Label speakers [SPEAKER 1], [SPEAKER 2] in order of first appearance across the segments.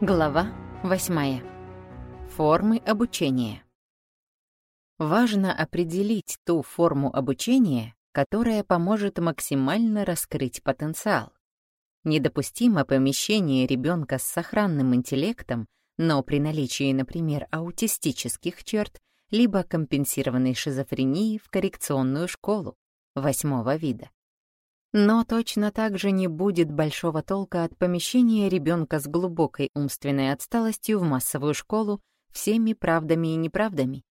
[SPEAKER 1] Глава 8. Формы обучения. Важно определить ту форму обучения, которая поможет максимально раскрыть потенциал. Недопустимо помещение ребенка с сохранным интеллектом, но при наличии, например, аутистических черт, либо компенсированной шизофрении в коррекционную школу восьмого вида. Но точно так же не будет большого толка от помещения ребенка с глубокой умственной отсталостью в массовую школу всеми правдами и неправдами.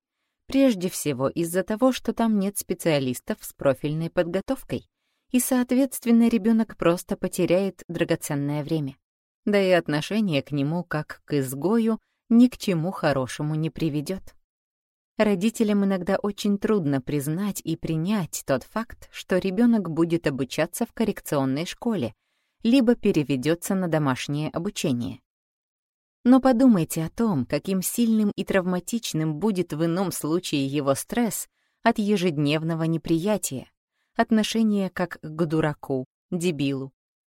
[SPEAKER 1] Прежде всего из-за того, что там нет специалистов с профильной подготовкой, и, соответственно, ребенок просто потеряет драгоценное время. Да и отношение к нему, как к изгою, ни к чему хорошему не приведет. Родителям иногда очень трудно признать и принять тот факт, что ребенок будет обучаться в коррекционной школе, либо переведется на домашнее обучение. Но подумайте о том, каким сильным и травматичным будет в ином случае его стресс от ежедневного неприятия, отношения как к дураку, дебилу.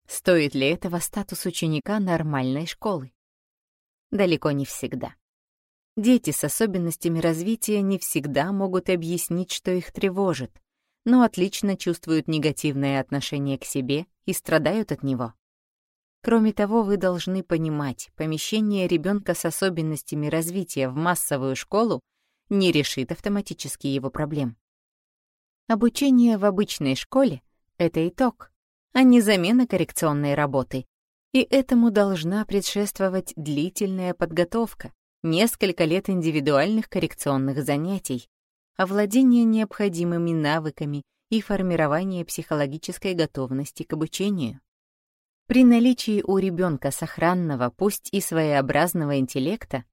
[SPEAKER 1] Стоит ли этого статус ученика нормальной школы? Далеко не всегда. Дети с особенностями развития не всегда могут объяснить, что их тревожит, но отлично чувствуют негативное отношение к себе и страдают от него. Кроме того, вы должны понимать, помещение ребенка с особенностями развития в массовую школу не решит автоматически его проблем. Обучение в обычной школе — это итог, а не замена коррекционной работы, и этому должна предшествовать длительная подготовка, несколько лет индивидуальных коррекционных занятий, овладение необходимыми навыками и формирование психологической готовности к обучению. При наличии у ребенка сохранного, пусть и своеобразного интеллекта,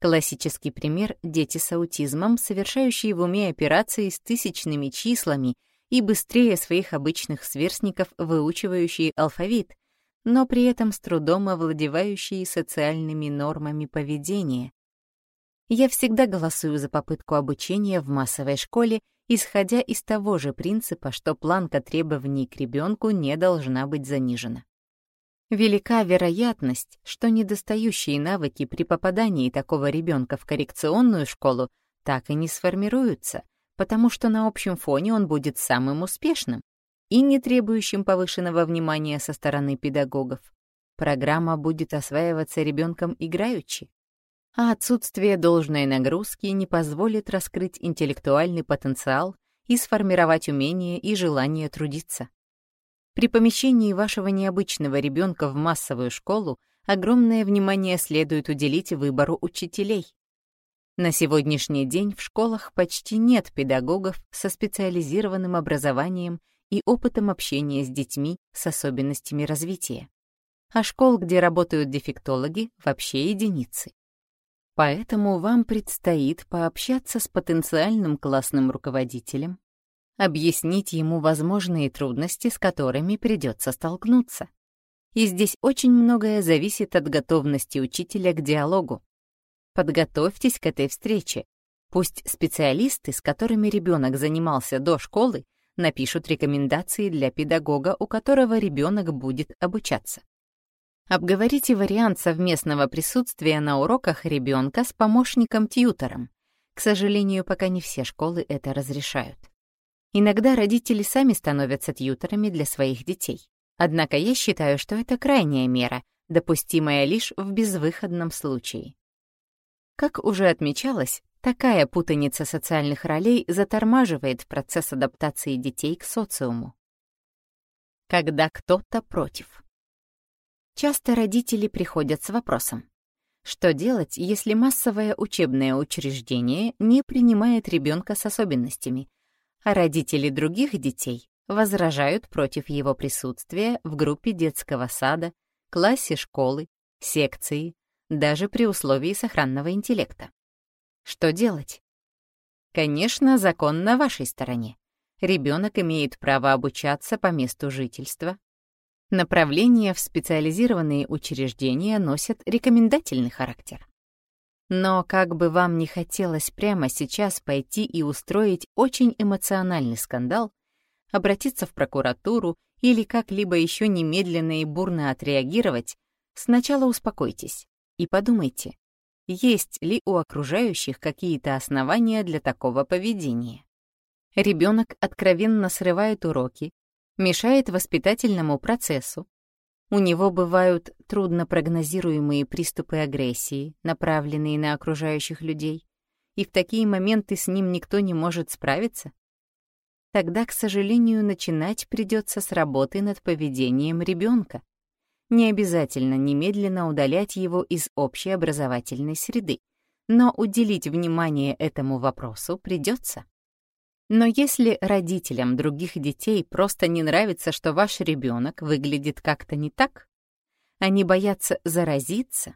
[SPEAKER 1] классический пример — дети с аутизмом, совершающие в уме операции с тысячными числами и быстрее своих обычных сверстников выучивающие алфавит, но при этом с трудом овладевающие социальными нормами поведения. Я всегда голосую за попытку обучения в массовой школе, исходя из того же принципа, что планка требований к ребенку не должна быть занижена. Велика вероятность, что недостающие навыки при попадании такого ребенка в коррекционную школу так и не сформируются, потому что на общем фоне он будет самым успешным, и не требующим повышенного внимания со стороны педагогов. Программа будет осваиваться ребенком играючи, а отсутствие должной нагрузки не позволит раскрыть интеллектуальный потенциал и сформировать умение и желание трудиться. При помещении вашего необычного ребенка в массовую школу огромное внимание следует уделить выбору учителей. На сегодняшний день в школах почти нет педагогов со специализированным образованием и опытом общения с детьми с особенностями развития. А школ, где работают дефектологи, вообще единицы. Поэтому вам предстоит пообщаться с потенциальным классным руководителем, объяснить ему возможные трудности, с которыми придется столкнуться. И здесь очень многое зависит от готовности учителя к диалогу. Подготовьтесь к этой встрече. Пусть специалисты, с которыми ребенок занимался до школы, напишут рекомендации для педагога, у которого ребенок будет обучаться. Обговорите вариант совместного присутствия на уроках ребенка с помощником-тьютором. К сожалению, пока не все школы это разрешают. Иногда родители сами становятся тьюторами для своих детей. Однако я считаю, что это крайняя мера, допустимая лишь в безвыходном случае. Как уже отмечалось, Такая путаница социальных ролей затормаживает процесс адаптации детей к социуму. Когда кто-то против. Часто родители приходят с вопросом, что делать, если массовое учебное учреждение не принимает ребенка с особенностями, а родители других детей возражают против его присутствия в группе детского сада, классе школы, секции, даже при условии сохранного интеллекта. Что делать? Конечно, закон на вашей стороне. Ребенок имеет право обучаться по месту жительства. Направления в специализированные учреждения носят рекомендательный характер. Но как бы вам ни хотелось прямо сейчас пойти и устроить очень эмоциональный скандал, обратиться в прокуратуру или как-либо еще немедленно и бурно отреагировать, сначала успокойтесь. и подумайте, есть ли у окружающих какие-то основания для такого поведения. Ребенок откровенно срывает уроки, мешает воспитательному процессу. У него бывают труднопрогнозируемые приступы агрессии, направленные на окружающих людей, и в такие моменты с ним никто не может справиться. Тогда, к сожалению, начинать придется с работы над поведением ребенка. Не обязательно немедленно удалять его из общей образовательной среды, но уделить внимание этому вопросу придется. Но если родителям других детей просто не нравится, что ваш ребенок выглядит как-то не так, они боятся заразиться,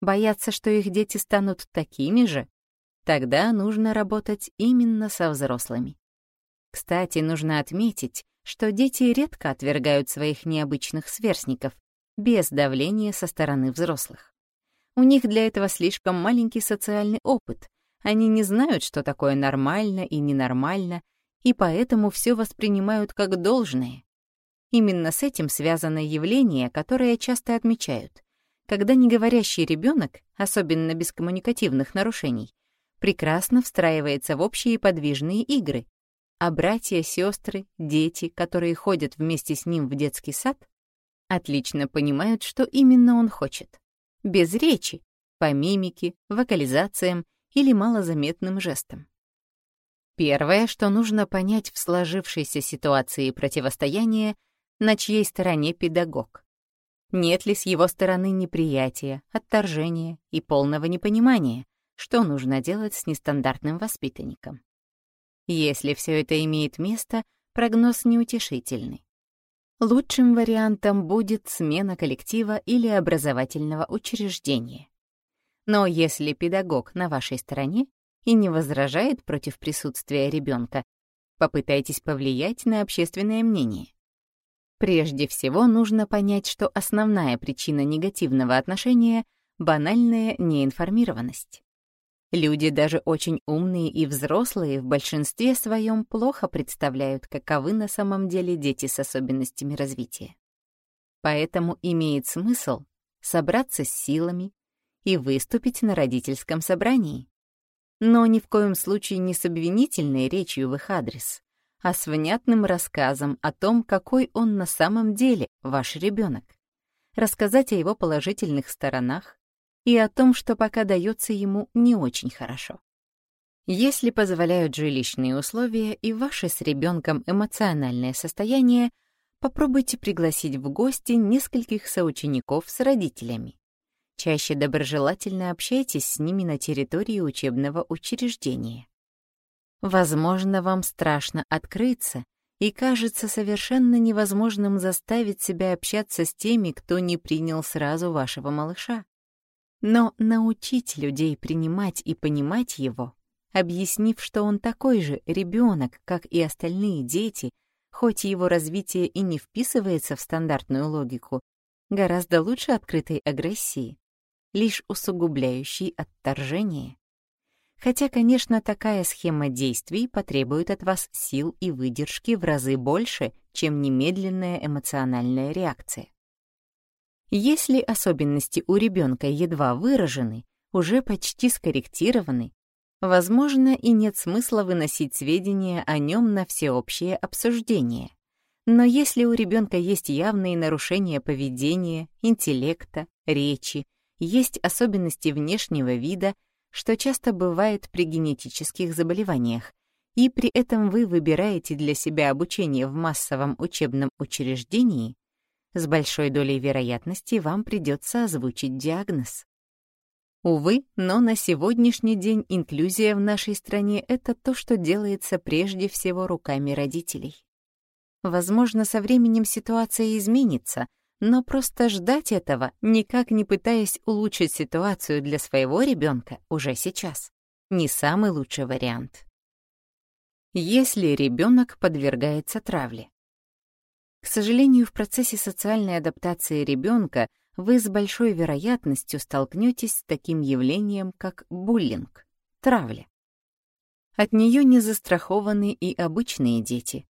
[SPEAKER 1] боятся, что их дети станут такими же, тогда нужно работать именно со взрослыми. Кстати, нужно отметить, что дети редко отвергают своих необычных сверстников без давления со стороны взрослых. У них для этого слишком маленький социальный опыт, они не знают, что такое нормально и ненормально, и поэтому все воспринимают как должное. Именно с этим связано явление, которое часто отмечают. Когда неговорящий ребенок, особенно без коммуникативных нарушений, прекрасно встраивается в общие подвижные игры, а братья, сестры, дети, которые ходят вместе с ним в детский сад, отлично понимают, что именно он хочет. Без речи, по мимике, вокализациям или малозаметным жестом. Первое, что нужно понять в сложившейся ситуации противостояния, на чьей стороне педагог. Нет ли с его стороны неприятия, отторжения и полного непонимания, что нужно делать с нестандартным воспитанником. Если все это имеет место, прогноз неутешительный. Лучшим вариантом будет смена коллектива или образовательного учреждения. Но если педагог на вашей стороне и не возражает против присутствия ребенка, попытайтесь повлиять на общественное мнение. Прежде всего нужно понять, что основная причина негативного отношения — банальная неинформированность. Люди, даже очень умные и взрослые, в большинстве своем плохо представляют, каковы на самом деле дети с особенностями развития. Поэтому имеет смысл собраться с силами, и выступить на родительском собрании. Но ни в коем случае не с обвинительной речью в их адрес, а с внятным рассказом о том, какой он на самом деле, ваш ребенок. Рассказать о его положительных сторонах и о том, что пока дается ему не очень хорошо. Если позволяют жилищные условия и ваше с ребенком эмоциональное состояние, попробуйте пригласить в гости нескольких соучеников с родителями. Чаще доброжелательно общайтесь с ними на территории учебного учреждения. Возможно, вам страшно открыться, и кажется совершенно невозможным заставить себя общаться с теми, кто не принял сразу вашего малыша. Но научить людей принимать и понимать его, объяснив, что он такой же ребенок, как и остальные дети, хоть его развитие и не вписывается в стандартную логику, гораздо лучше открытой агрессии лишь усугубляющий отторжение. Хотя, конечно, такая схема действий потребует от вас сил и выдержки в разы больше, чем немедленная эмоциональная реакция. Если особенности у ребенка едва выражены, уже почти скорректированы, возможно, и нет смысла выносить сведения о нем на всеобщее обсуждение. Но если у ребенка есть явные нарушения поведения, интеллекта, речи, есть особенности внешнего вида, что часто бывает при генетических заболеваниях, и при этом вы выбираете для себя обучение в массовом учебном учреждении, с большой долей вероятности вам придется озвучить диагноз. Увы, но на сегодняшний день инклюзия в нашей стране — это то, что делается прежде всего руками родителей. Возможно, со временем ситуация изменится, но просто ждать этого, никак не пытаясь улучшить ситуацию для своего ребенка уже сейчас, не самый лучший вариант. Если ребенок подвергается травле. К сожалению, в процессе социальной адаптации ребенка вы с большой вероятностью столкнетесь с таким явлением, как буллинг, травля. От нее не застрахованы и обычные дети,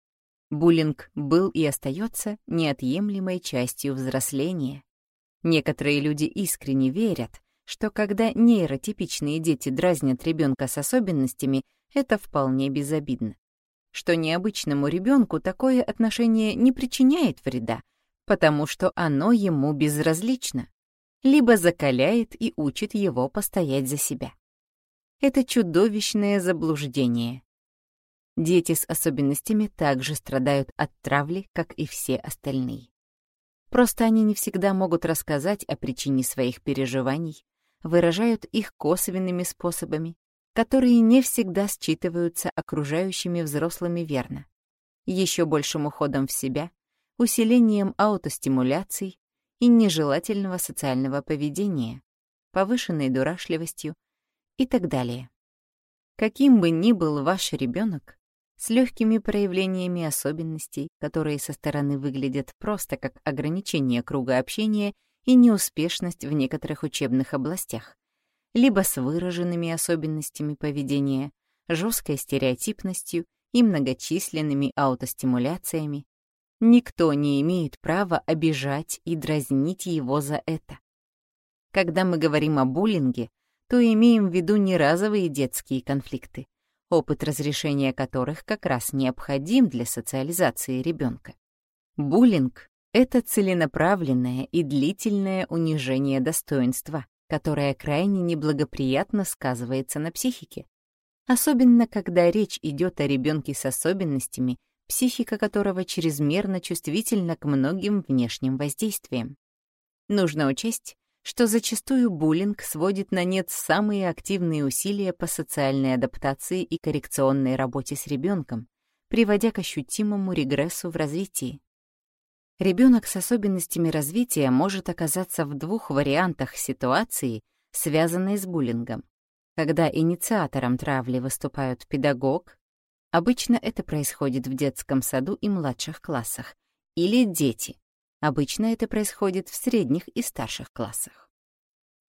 [SPEAKER 1] Буллинг был и остается неотъемлемой частью взросления. Некоторые люди искренне верят, что когда нейротипичные дети дразнят ребенка с особенностями, это вполне безобидно. Что необычному ребенку такое отношение не причиняет вреда, потому что оно ему безразлично, либо закаляет и учит его постоять за себя. Это чудовищное заблуждение. Дети с особенностями также страдают от травли, как и все остальные. Просто они не всегда могут рассказать о причине своих переживаний, выражают их косвенными способами, которые не всегда считываются окружающими взрослыми верно. Еще большим уходом в себя, усилением аутостимуляций и нежелательного социального поведения, повышенной дурашливостью и так далее. Каким бы ни был ваш ребенок, с легкими проявлениями особенностей, которые со стороны выглядят просто как ограничение круга общения и неуспешность в некоторых учебных областях, либо с выраженными особенностями поведения, жесткой стереотипностью и многочисленными аутостимуляциями, никто не имеет права обижать и дразнить его за это. Когда мы говорим о буллинге, то имеем в виду не разовые детские конфликты, опыт разрешения которых как раз необходим для социализации ребенка. Буллинг это целенаправленное и длительное унижение достоинства, которое крайне неблагоприятно сказывается на психике. Особенно, когда речь идет о ребенке с особенностями, психика которого чрезмерно чувствительна к многим внешним воздействиям. Нужно учесть, что зачастую буллинг сводит на нет самые активные усилия по социальной адаптации и коррекционной работе с ребенком, приводя к ощутимому регрессу в развитии. Ребенок с особенностями развития может оказаться в двух вариантах ситуации, связанной с буллингом. Когда инициатором травли выступают педагог, обычно это происходит в детском саду и младших классах, или дети, обычно это происходит в средних и старших классах.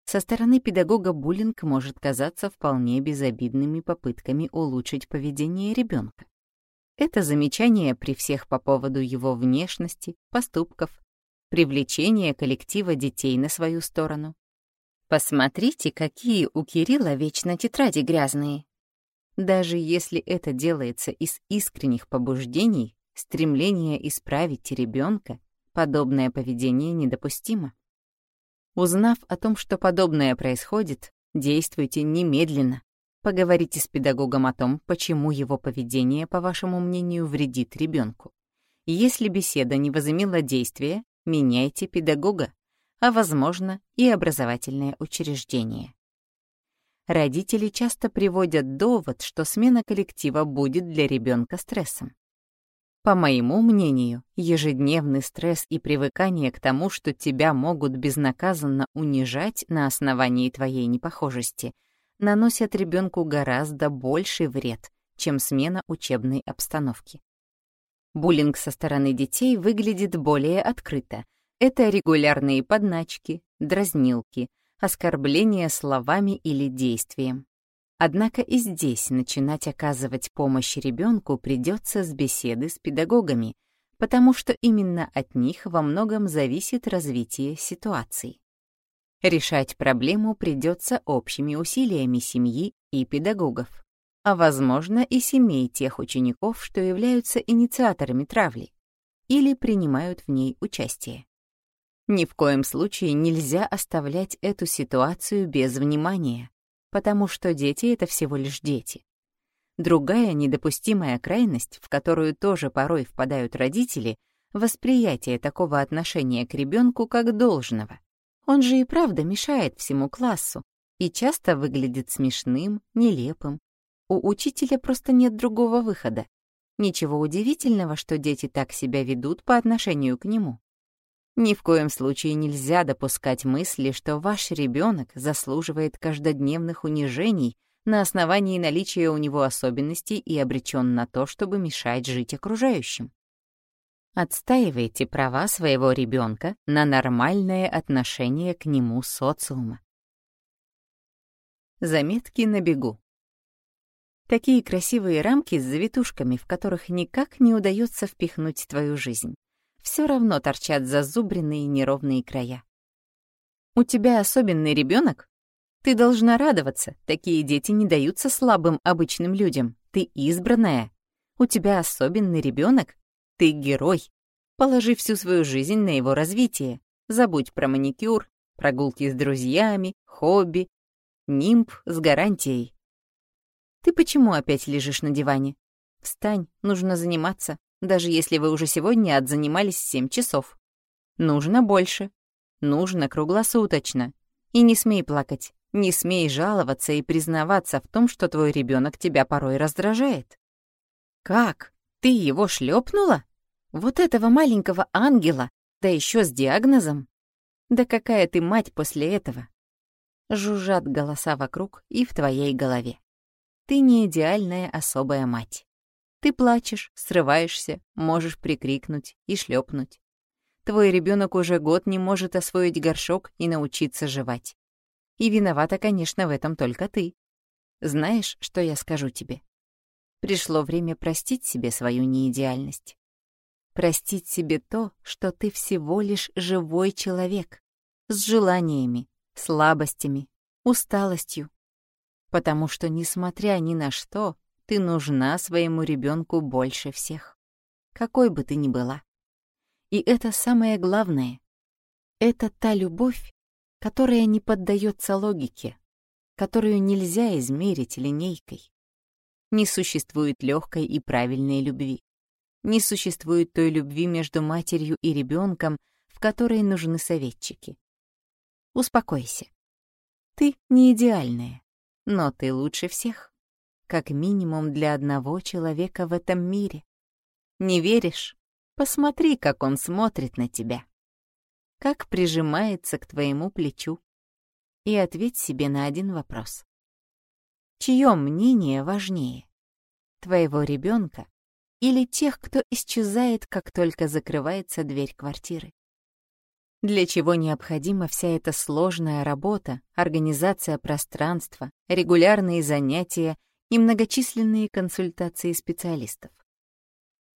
[SPEAKER 1] Со стороны педагога буллинг может казаться вполне безобидными попытками улучшить поведение ребенка. Это замечание при всех по поводу его внешности, поступков, привлечение коллектива детей на свою сторону. Посмотрите, какие у Кирилла вечно тетради грязные. Даже если это делается из искренних побуждений, стремления исправить ребенка, подобное поведение недопустимо. Узнав о том, что подобное происходит, действуйте немедленно. Поговорите с педагогом о том, почему его поведение, по вашему мнению, вредит ребенку. Если беседа не возымела действия, меняйте педагога, а, возможно, и образовательное учреждение. Родители часто приводят довод, что смена коллектива будет для ребенка стрессом. По моему мнению, ежедневный стресс и привыкание к тому, что тебя могут безнаказанно унижать на основании твоей непохожести — наносят ребенку гораздо больший вред, чем смена учебной обстановки. Буллинг со стороны детей выглядит более открыто. Это регулярные подначки, дразнилки, оскорбления словами или действием. Однако и здесь начинать оказывать помощь ребенку придется с беседы с педагогами, потому что именно от них во многом зависит развитие ситуации. Решать проблему придется общими усилиями семьи и педагогов, а, возможно, и семей тех учеников, что являются инициаторами травли или принимают в ней участие. Ни в коем случае нельзя оставлять эту ситуацию без внимания, потому что дети — это всего лишь дети. Другая недопустимая крайность, в которую тоже порой впадают родители, восприятие такого отношения к ребенку как должного. Он же и правда мешает всему классу и часто выглядит смешным, нелепым. У учителя просто нет другого выхода. Ничего удивительного, что дети так себя ведут по отношению к нему. Ни в коем случае нельзя допускать мысли, что ваш ребенок заслуживает каждодневных унижений на основании наличия у него особенностей и обречен на то, чтобы мешать жить окружающим. Отстаивайте права своего ребенка на нормальное отношение к нему социума. Заметки на бегу. Такие красивые рамки с завитушками, в которых никак не удается впихнуть твою жизнь. Все равно торчат зазубренные неровные края. У тебя особенный ребенок? Ты должна радоваться, такие дети не даются слабым обычным людям. Ты избранная. У тебя особенный ребенок. Ты герой. Положи всю свою жизнь на его развитие. Забудь про маникюр, прогулки с друзьями, хобби. Нимб с гарантией. Ты почему опять лежишь на диване? Встань, нужно заниматься, даже если вы уже сегодня отзанимались семь часов. Нужно больше. Нужно круглосуточно. И не смей плакать, не смей жаловаться и признаваться в том, что твой ребенок тебя порой раздражает. Как? Ты его шлепнула? Вот этого маленького ангела, да еще с диагнозом? Да какая ты мать после этого? Жужжат голоса вокруг и в твоей голове. Ты не идеальная особая мать. Ты плачешь, срываешься, можешь прикрикнуть и шлепнуть. Твой ребенок уже год не может освоить горшок и научиться жевать. И виновата, конечно, в этом только ты. Знаешь, что я скажу тебе? Пришло время простить себе свою неидеальность. Простить себе то, что ты всего лишь живой человек. С желаниями, слабостями, усталостью. Потому что, несмотря ни на что, ты нужна своему ребенку больше всех, какой бы ты ни была. И это самое главное. Это та любовь, которая не поддается логике, которую нельзя измерить линейкой. Не существует легкой и правильной любви. Не существует той любви между матерью и ребенком, в которой нужны советчики. Успокойся. Ты не идеальная, но ты лучше всех как минимум для одного человека в этом мире. Не веришь? Посмотри, как он смотрит на тебя. Как прижимается к твоему плечу. И ответь себе на один вопрос. Чье мнение важнее? Твоего ребенка или тех, кто исчезает, как только закрывается дверь квартиры? Для чего необходима вся эта сложная работа, организация пространства, регулярные занятия и многочисленные консультации специалистов.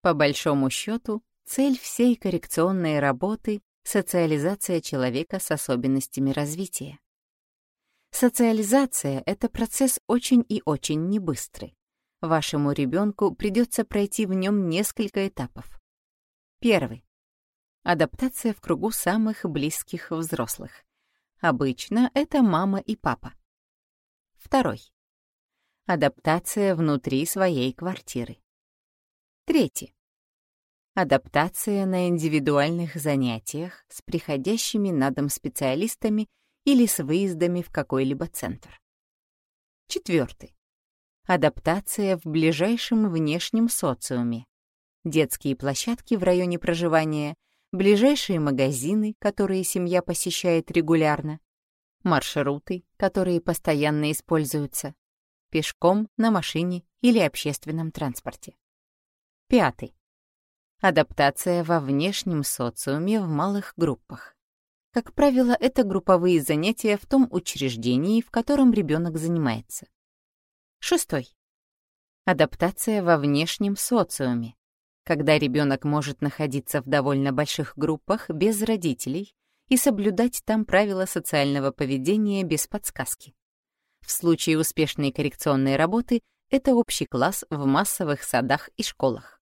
[SPEAKER 1] По большому счету, цель всей коррекционной работы — социализация человека с особенностями развития. Социализация — это процесс очень и очень небыстрый. Вашему ребенку придется пройти в нем несколько этапов. Первый. Адаптация в кругу самых близких взрослых. Обычно это мама и папа. Второй. Адаптация внутри своей квартиры. Третье. Адаптация на индивидуальных занятиях с приходящими на дом специалистами или с выездами в какой-либо центр. Четвертый. Адаптация в ближайшем внешнем социуме. Детские площадки в районе проживания, ближайшие магазины, которые семья посещает регулярно, маршруты, которые постоянно используются, пешком, на машине или общественном транспорте. Пятый. Адаптация во внешнем социуме в малых группах. Как правило, это групповые занятия в том учреждении, в котором ребенок занимается. Шестой. Адаптация во внешнем социуме, когда ребенок может находиться в довольно больших группах без родителей и соблюдать там правила социального поведения без подсказки. В случае успешной коррекционной работы это общий класс в массовых садах и школах.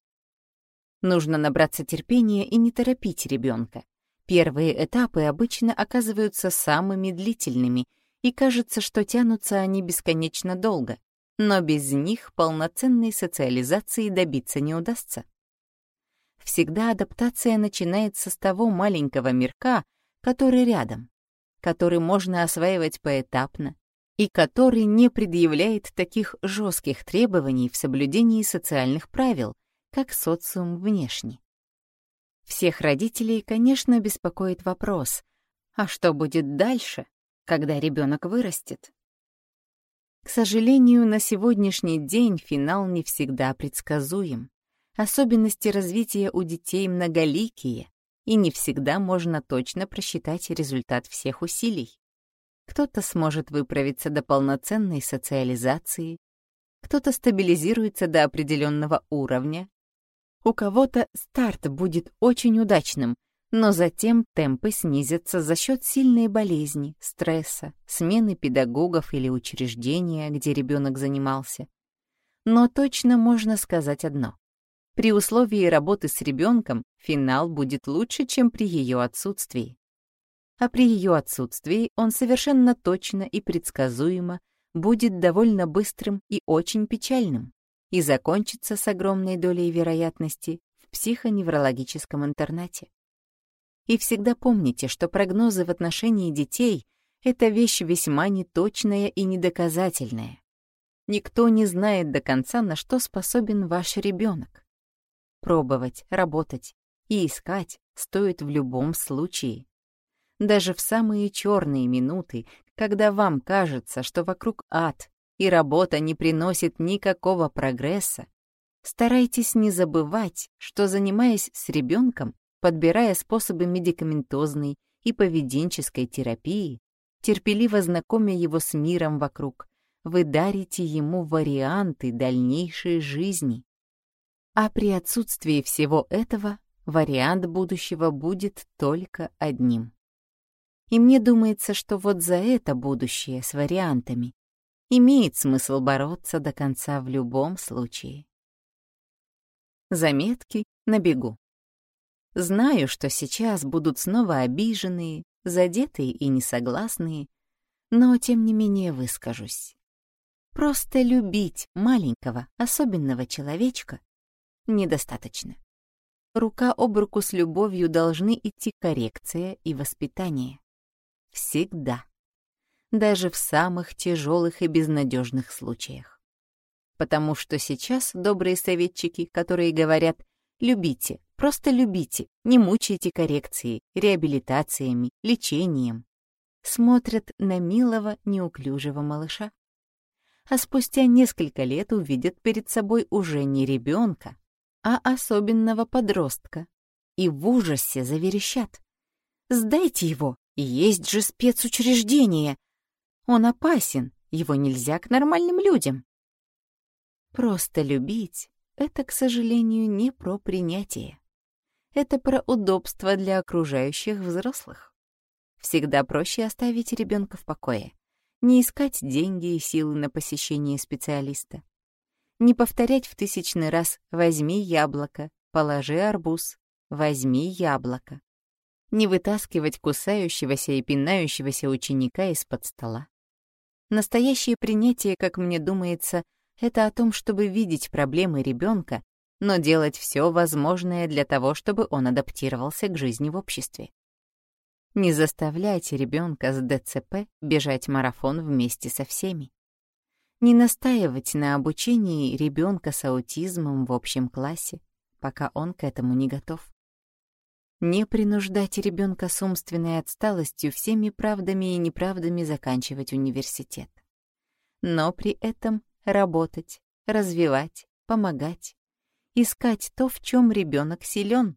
[SPEAKER 1] Нужно набраться терпения и не торопить ребенка. Первые этапы обычно оказываются самыми длительными, и кажется, что тянутся они бесконечно долго, но без них полноценной социализации добиться не удастся. Всегда адаптация начинается с того маленького мирка, который рядом, который можно осваивать поэтапно, и который не предъявляет таких жестких требований в соблюдении социальных правил, как социум внешний. Всех родителей, конечно, беспокоит вопрос, а что будет дальше, когда ребенок вырастет? К сожалению, на сегодняшний день финал не всегда предсказуем. Особенности развития у детей многоликие, и не всегда можно точно просчитать результат всех усилий. Кто-то сможет выправиться до полноценной социализации, кто-то стабилизируется до определенного уровня, у кого-то старт будет очень удачным, Но затем темпы снизятся за счет сильной болезни, стресса, смены педагогов или учреждения, где ребенок занимался. Но точно можно сказать одно. При условии работы с ребенком финал будет лучше, чем при ее отсутствии. А при ее отсутствии он совершенно точно и предсказуемо будет довольно быстрым и очень печальным и закончится с огромной долей вероятности в психоневрологическом интернате. И всегда помните, что прогнозы в отношении детей — это вещь весьма неточная и недоказательная. Никто не знает до конца, на что способен ваш ребенок. Пробовать, работать и искать стоит в любом случае. Даже в самые черные минуты, когда вам кажется, что вокруг ад, и работа не приносит никакого прогресса, старайтесь не забывать, что занимаясь с ребенком, подбирая способы медикаментозной и поведенческой терапии, терпеливо знакомя его с миром вокруг, вы дарите ему варианты дальнейшей жизни. А при отсутствии всего этого вариант будущего будет только одним. И мне думается, что вот за это будущее с вариантами имеет смысл бороться до конца в любом случае. Заметки на бегу. Знаю, что сейчас будут снова обиженные, задетые и несогласные, но тем не менее выскажусь. Просто любить маленького, особенного человечка недостаточно. Рука об руку с любовью должны идти коррекция и воспитание. Всегда даже в самых тяжелых и безнадежных случаях. Потому что сейчас добрые советчики, которые говорят «любите, просто любите, не мучайте коррекцией, реабилитациями, лечением», смотрят на милого, неуклюжего малыша. А спустя несколько лет увидят перед собой уже не ребенка, а особенного подростка, и в ужасе заверещат. «Сдайте его, есть же спецучреждение, он опасен, его нельзя к нормальным людям. Просто любить — это, к сожалению, не про принятие. Это про удобство для окружающих взрослых. Всегда проще оставить ребенка в покое, не искать деньги и силы на посещение специалиста, не повторять в тысячный раз «возьми яблоко», «положи арбуз», «возьми яблоко», не вытаскивать кусающегося и пинающегося ученика из-под стола. Настоящее принятие, как мне думается, это о том, чтобы видеть проблемы ребенка, но делать все возможное для того, чтобы он адаптировался к жизни в обществе. Не заставляйте ребенка с ДЦП бежать марафон вместе со всеми. Не настаивать на обучении ребенка с аутизмом в общем классе, пока он к этому не готов. Не принуждать ребенка с умственной отсталостью всеми правдами и неправдами заканчивать университет. Но при этом работать, развивать, помогать, искать то, в чем ребенок силен.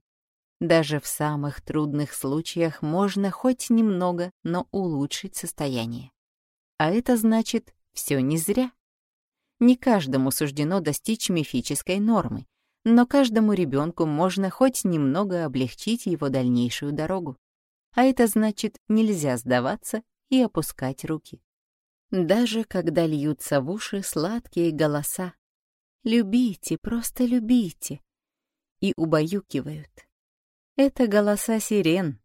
[SPEAKER 1] Даже в самых трудных случаях можно хоть немного, но улучшить состояние. А это значит, все не зря. Не каждому суждено достичь мифической нормы, но каждому ребенку можно хоть немного облегчить его дальнейшую дорогу. А это значит, нельзя сдаваться и опускать руки. Даже когда льются в уши сладкие голоса. «Любите, просто любите!» И убаюкивают. Это голоса сирен.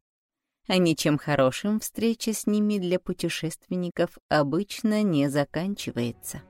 [SPEAKER 1] А ничем хорошим встреча с ними для путешественников обычно не заканчивается.